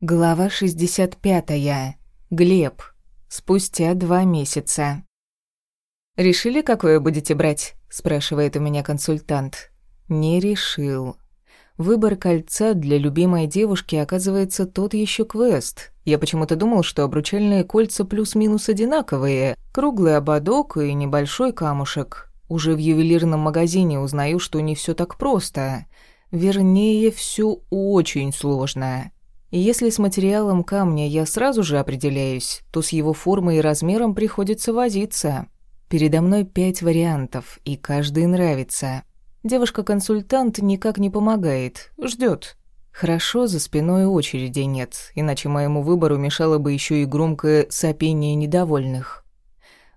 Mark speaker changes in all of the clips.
Speaker 1: Глава 65. Глеб. Спустя два месяца. «Решили, какое будете брать?» – спрашивает у меня консультант. «Не решил. Выбор кольца для любимой девушки оказывается тот еще квест. Я почему-то думал, что обручальные кольца плюс-минус одинаковые. Круглый ободок и небольшой камушек. Уже в ювелирном магазине узнаю, что не все так просто. Вернее, все очень сложно». И если с материалом камня я сразу же определяюсь, то с его формой и размером приходится возиться. Передо мной пять вариантов, и каждый нравится. Девушка-консультант никак не помогает, ждет. Хорошо, за спиной очереди нет, иначе моему выбору мешало бы еще и громкое сопение недовольных.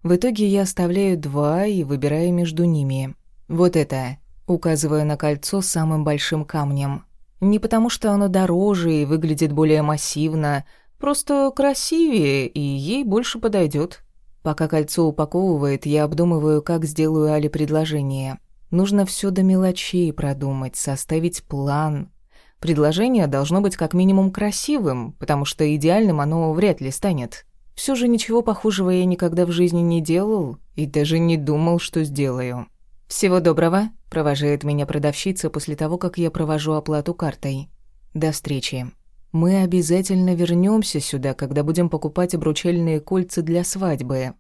Speaker 1: В итоге я оставляю два и выбираю между ними. Вот это, указываю на кольцо с самым большим камнем – не потому, что оно дороже и выглядит более массивно, просто красивее и ей больше подойдет. Пока кольцо упаковывает, я обдумываю, как сделаю Али предложение. Нужно все до мелочей продумать, составить план. Предложение должно быть как минимум красивым, потому что идеальным оно вряд ли станет. Все же ничего похожего я никогда в жизни не делал и даже не думал, что сделаю. «Всего доброго», – провожает меня продавщица после того, как я провожу оплату картой. «До встречи. Мы обязательно вернемся сюда, когда будем покупать обручальные кольца для свадьбы.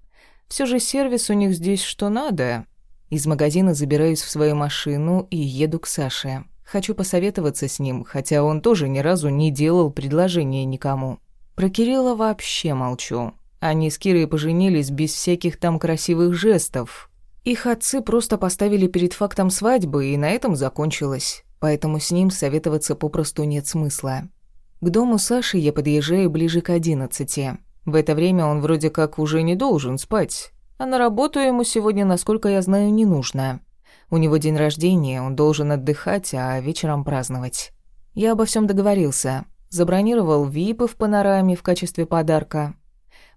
Speaker 1: Все же сервис у них здесь что надо». Из магазина забираюсь в свою машину и еду к Саше. Хочу посоветоваться с ним, хотя он тоже ни разу не делал предложения никому. Про Кирилла вообще молчу. Они с Кирой поженились без всяких там красивых жестов, их отцы просто поставили перед фактом свадьбы, и на этом закончилось. Поэтому с ним советоваться попросту нет смысла. К дому Саши я подъезжаю ближе к одиннадцати. В это время он вроде как уже не должен спать. А на работу ему сегодня, насколько я знаю, не нужно. У него день рождения, он должен отдыхать, а вечером праздновать. Я обо всем договорился. Забронировал випы в панораме в качестве подарка.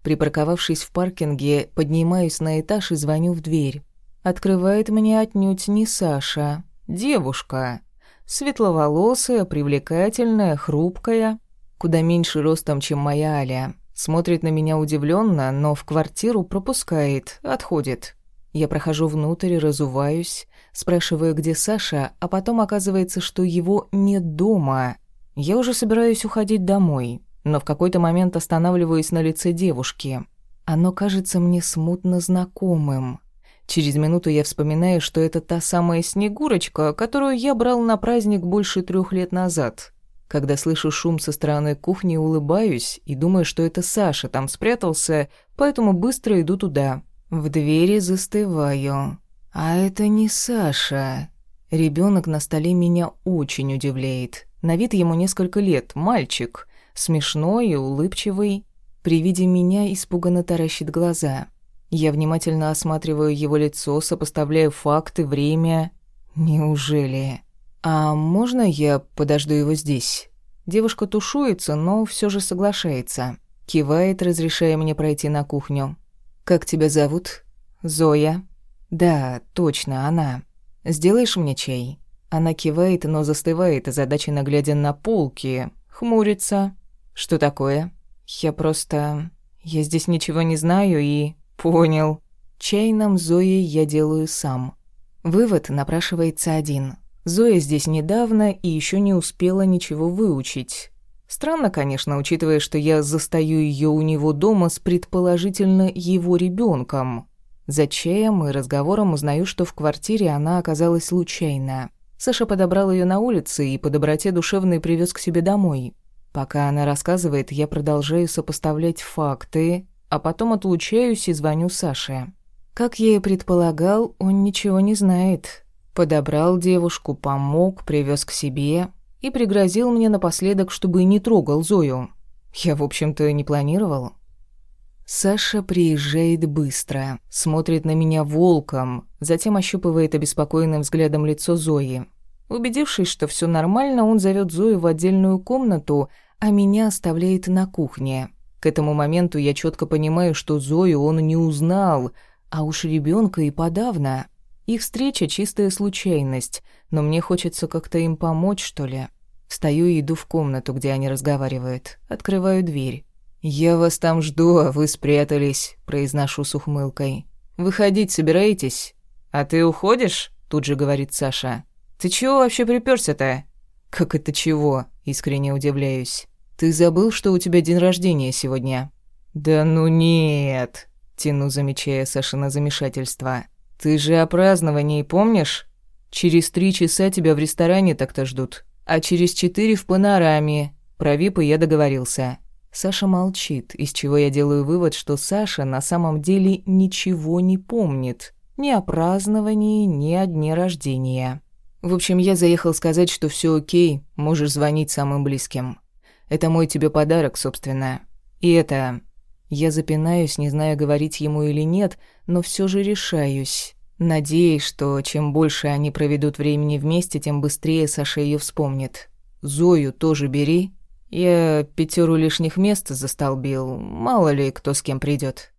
Speaker 1: Припарковавшись в паркинге, поднимаюсь на этаж и звоню в дверь. Открывает мне отнюдь не Саша. Девушка. Светловолосая, привлекательная, хрупкая. Куда меньше ростом, чем моя Аля. Смотрит на меня удивленно, но в квартиру пропускает, отходит. Я прохожу внутрь, разуваюсь, спрашиваю, где Саша, а потом оказывается, что его нет дома. Я уже собираюсь уходить домой, но в какой-то момент останавливаюсь на лице девушки. Оно кажется мне смутно знакомым. Через минуту я вспоминаю, что это та самая Снегурочка, которую я брал на праздник больше трех лет назад. Когда слышу шум со стороны кухни, улыбаюсь и думаю, что это Саша там спрятался, поэтому быстро иду туда. В двери застываю. А это не Саша. Ребенок на столе меня очень удивляет. На вид ему несколько лет, мальчик. Смешной и улыбчивый. При виде меня испуганно таращит глаза. Я внимательно осматриваю его лицо, сопоставляю факты, время. Неужели? А можно я подожду его здесь? Девушка тушуется, но все же соглашается. Кивает, разрешая мне пройти на кухню. Как тебя зовут? Зоя. Да, точно, она. Сделаешь мне чай? Она кивает, но застывает, озадаченно глядя на полки. Хмурится. Что такое? Я просто... Я здесь ничего не знаю и... «Понял. Чай нам Зои я делаю сам». Вывод напрашивается один. Зоя здесь недавно и еще не успела ничего выучить. Странно, конечно, учитывая, что я застаю ее у него дома с предположительно его ребенком. За чаем и разговором узнаю, что в квартире она оказалась случайно. Саша подобрал ее на улице и по доброте душевной привез к себе домой. Пока она рассказывает, я продолжаю сопоставлять факты, а потом отлучаюсь и звоню Саше. Как я и предполагал, он ничего не знает. Подобрал девушку, помог, привез к себе и пригрозил мне напоследок, чтобы не трогал Зою. Я, в общем-то, не планировал. Саша приезжает быстро, смотрит на меня волком, затем ощупывает обеспокоенным взглядом лицо Зои. Убедившись, что все нормально, он зовет Зою в отдельную комнату, а меня оставляет на кухне. К этому моменту я четко понимаю, что Зою он не узнал, а уж ребенка и подавно. Их встреча — чистая случайность, но мне хочется как-то им помочь, что ли. Встаю и иду в комнату, где они разговаривают. Открываю дверь. «Я вас там жду, а вы спрятались», — произношу с ухмылкой. «Выходить собираетесь?» «А ты уходишь?» — тут же говорит Саша. «Ты чего вообще припёрся-то?» «Как это чего?» — искренне удивляюсь. «Ты забыл, что у тебя день рождения сегодня?» «Да ну нет!» — тяну, замечая Сашина замешательство. «Ты же о праздновании помнишь? Через три часа тебя в ресторане так-то ждут, а через четыре в панораме. Про випы я договорился». Саша молчит, из чего я делаю вывод, что Саша на самом деле ничего не помнит. Ни о праздновании, ни о дне рождения. В общем, я заехал сказать, что все окей, можешь звонить самым близким. Это мой тебе подарок, собственно. И это... Я запинаюсь, не зная, говорить ему или нет, но все же решаюсь. Надеюсь, что чем больше они проведут времени вместе, тем быстрее Саша ее вспомнит. Зою тоже бери. Я пятеру лишних мест застолбил, мало ли кто с кем придет.